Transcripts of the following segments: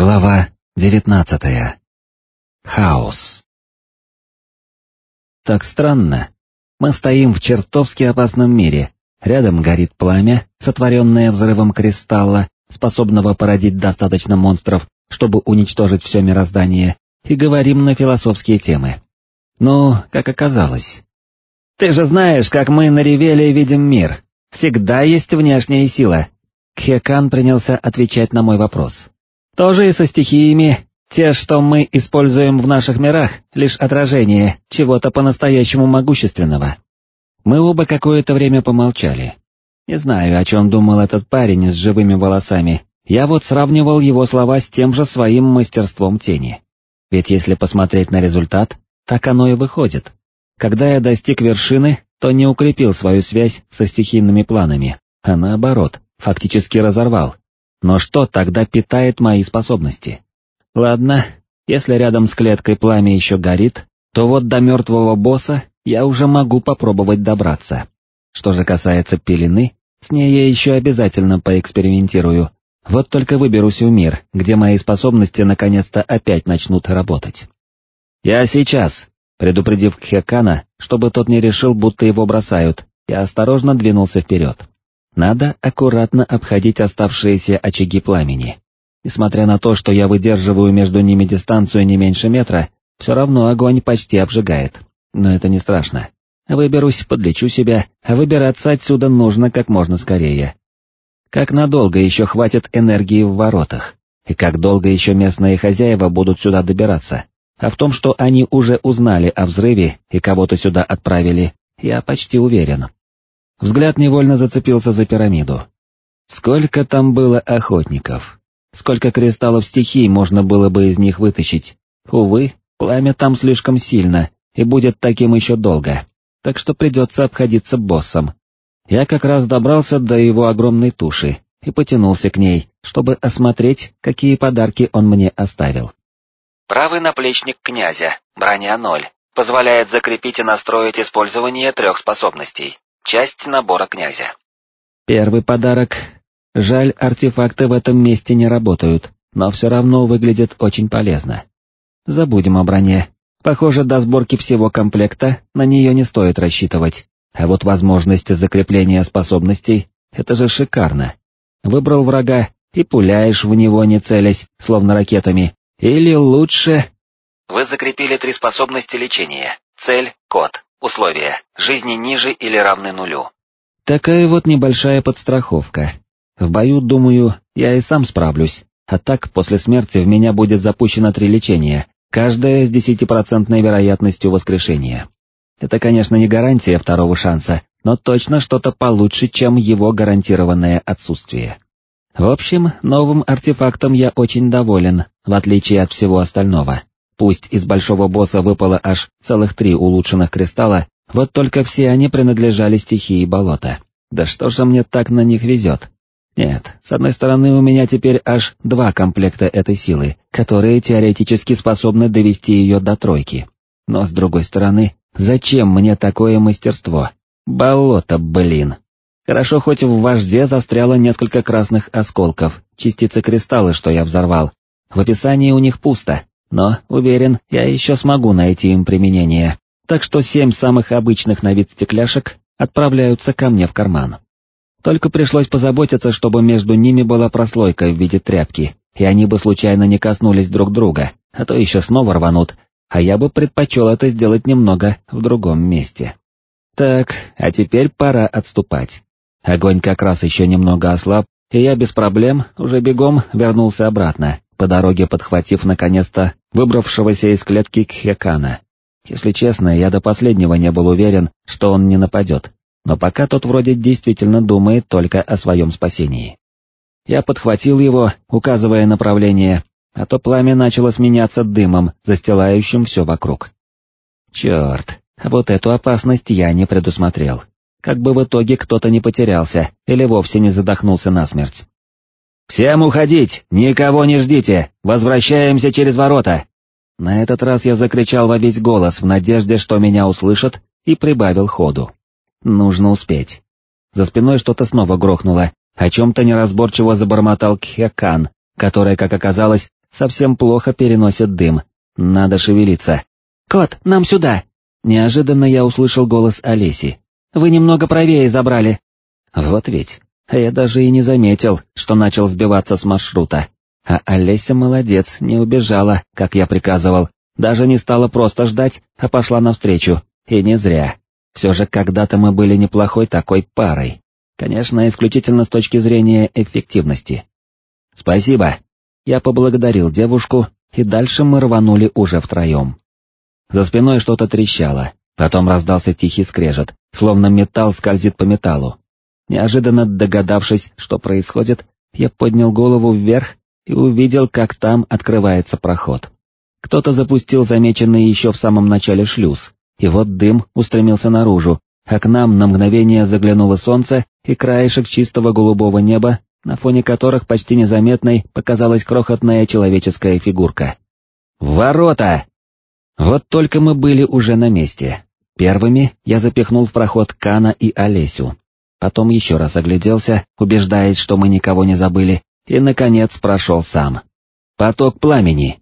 Глава девятнадцатая. Хаос. Так странно. Мы стоим в чертовски опасном мире. Рядом горит пламя, сотворенное взрывом кристалла, способного породить достаточно монстров, чтобы уничтожить все мироздание, и говорим на философские темы. Ну, как оказалось. Ты же знаешь, как мы на Ревеле видим мир. Всегда есть внешняя сила. Кхекан принялся отвечать на мой вопрос. Тоже и со стихиями, те, что мы используем в наших мирах, лишь отражение чего-то по-настоящему могущественного. Мы оба какое-то время помолчали. Не знаю, о чем думал этот парень с живыми волосами, я вот сравнивал его слова с тем же своим мастерством тени. Ведь если посмотреть на результат, так оно и выходит. Когда я достиг вершины, то не укрепил свою связь со стихийными планами, а наоборот, фактически разорвал, но что тогда питает мои способности? Ладно, если рядом с клеткой пламя еще горит, то вот до мертвого босса я уже могу попробовать добраться. Что же касается пелены, с ней я еще обязательно поэкспериментирую, вот только выберусь в мир, где мои способности наконец-то опять начнут работать. Я сейчас, предупредив Кхекана, чтобы тот не решил, будто его бросают, я осторожно двинулся вперед. Надо аккуратно обходить оставшиеся очаги пламени. Несмотря на то, что я выдерживаю между ними дистанцию не меньше метра, все равно огонь почти обжигает. Но это не страшно. Выберусь, подлечу себя, а выбираться отсюда нужно как можно скорее. Как надолго еще хватит энергии в воротах? И как долго еще местные хозяева будут сюда добираться? А в том, что они уже узнали о взрыве и кого-то сюда отправили, я почти уверен. Взгляд невольно зацепился за пирамиду. Сколько там было охотников? Сколько кристаллов стихий можно было бы из них вытащить? Увы, пламя там слишком сильно и будет таким еще долго, так что придется обходиться боссом. Я как раз добрался до его огромной туши и потянулся к ней, чтобы осмотреть, какие подарки он мне оставил. Правый наплечник князя, броня ноль, позволяет закрепить и настроить использование трех способностей. Часть набора князя. Первый подарок. Жаль, артефакты в этом месте не работают, но все равно выглядит очень полезно. Забудем о броне. Похоже, до сборки всего комплекта на нее не стоит рассчитывать, а вот возможность закрепления способностей — это же шикарно. Выбрал врага и пуляешь в него не целясь, словно ракетами, или лучше... Вы закрепили три способности лечения. Цель — код. Условия. Жизни ниже или равны нулю. Такая вот небольшая подстраховка. В бою, думаю, я и сам справлюсь, а так после смерти в меня будет запущено три лечения, каждое с десятипроцентной вероятностью воскрешения. Это, конечно, не гарантия второго шанса, но точно что-то получше, чем его гарантированное отсутствие. В общем, новым артефактом я очень доволен, в отличие от всего остального. Пусть из большого босса выпало аж целых три улучшенных кристалла, вот только все они принадлежали стихии болота. Да что же мне так на них везет? Нет, с одной стороны у меня теперь аж два комплекта этой силы, которые теоретически способны довести ее до тройки. Но с другой стороны, зачем мне такое мастерство? Болото, блин. Хорошо хоть в вожде застряло несколько красных осколков, частицы кристалла, что я взорвал. В описании у них пусто, но, уверен, я еще смогу найти им применение, так что семь самых обычных на вид стекляшек отправляются ко мне в карман. Только пришлось позаботиться, чтобы между ними была прослойка в виде тряпки, и они бы случайно не коснулись друг друга, а то еще снова рванут, а я бы предпочел это сделать немного в другом месте. Так, а теперь пора отступать. Огонь как раз еще немного ослаб, и я без проблем уже бегом вернулся обратно, по дороге подхватив наконец-то выбравшегося из клетки Кхекана. Если честно, я до последнего не был уверен, что он не нападет, но пока тот вроде действительно думает только о своем спасении. Я подхватил его, указывая направление, а то пламя начало сменяться дымом, застилающим все вокруг. Черт, вот эту опасность я не предусмотрел. Как бы в итоге кто-то не потерялся или вовсе не задохнулся насмерть. «Всем уходить! Никого не ждите! Возвращаемся через ворота!» На этот раз я закричал во весь голос в надежде, что меня услышат, и прибавил ходу. Нужно успеть. За спиной что-то снова грохнуло, о чем-то неразборчиво забормотал Кхекан, который, как оказалось, совсем плохо переносит дым. Надо шевелиться. «Кот, нам сюда!» Неожиданно я услышал голос Олеси. «Вы немного правее забрали». Вот ведь, я даже и не заметил, что начал сбиваться с маршрута. А Олеся молодец, не убежала, как я приказывал, даже не стала просто ждать, а пошла навстречу, и не зря. Все же когда-то мы были неплохой такой парой. Конечно, исключительно с точки зрения эффективности. Спасибо. Я поблагодарил девушку, и дальше мы рванули уже втроем. За спиной что-то трещало, потом раздался тихий скрежет, словно металл скользит по металлу. Неожиданно догадавшись, что происходит, я поднял голову вверх и увидел, как там открывается проход. Кто-то запустил замеченный еще в самом начале шлюз, и вот дым устремился наружу, а к нам на мгновение заглянуло солнце и краешек чистого голубого неба, на фоне которых почти незаметной показалась крохотная человеческая фигурка. «Ворота!» Вот только мы были уже на месте. Первыми я запихнул в проход Кана и Олесю. Потом еще раз огляделся, убеждаясь, что мы никого не забыли, и, наконец, прошел сам. Поток пламени.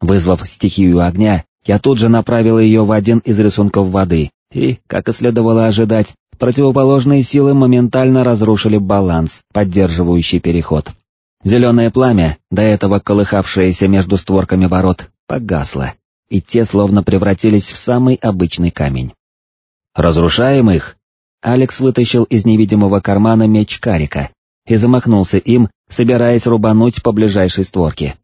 Вызвав стихию огня, я тут же направил ее в один из рисунков воды, и, как и следовало ожидать, противоположные силы моментально разрушили баланс, поддерживающий переход. Зеленое пламя, до этого колыхавшееся между створками ворот, погасло, и те словно превратились в самый обычный камень. «Разрушаем их!» Алекс вытащил из невидимого кармана меч Карика и замахнулся им, собираясь рубануть по ближайшей створке.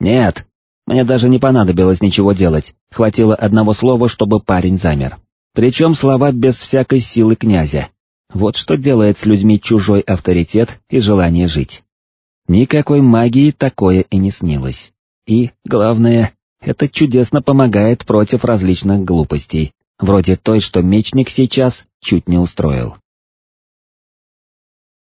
«Нет!» Мне даже не понадобилось ничего делать, хватило одного слова, чтобы парень замер. Причем слова без всякой силы князя. Вот что делает с людьми чужой авторитет и желание жить. Никакой магии такое и не снилось. И, главное, это чудесно помогает против различных глупостей, вроде той, что мечник сейчас чуть не устроил.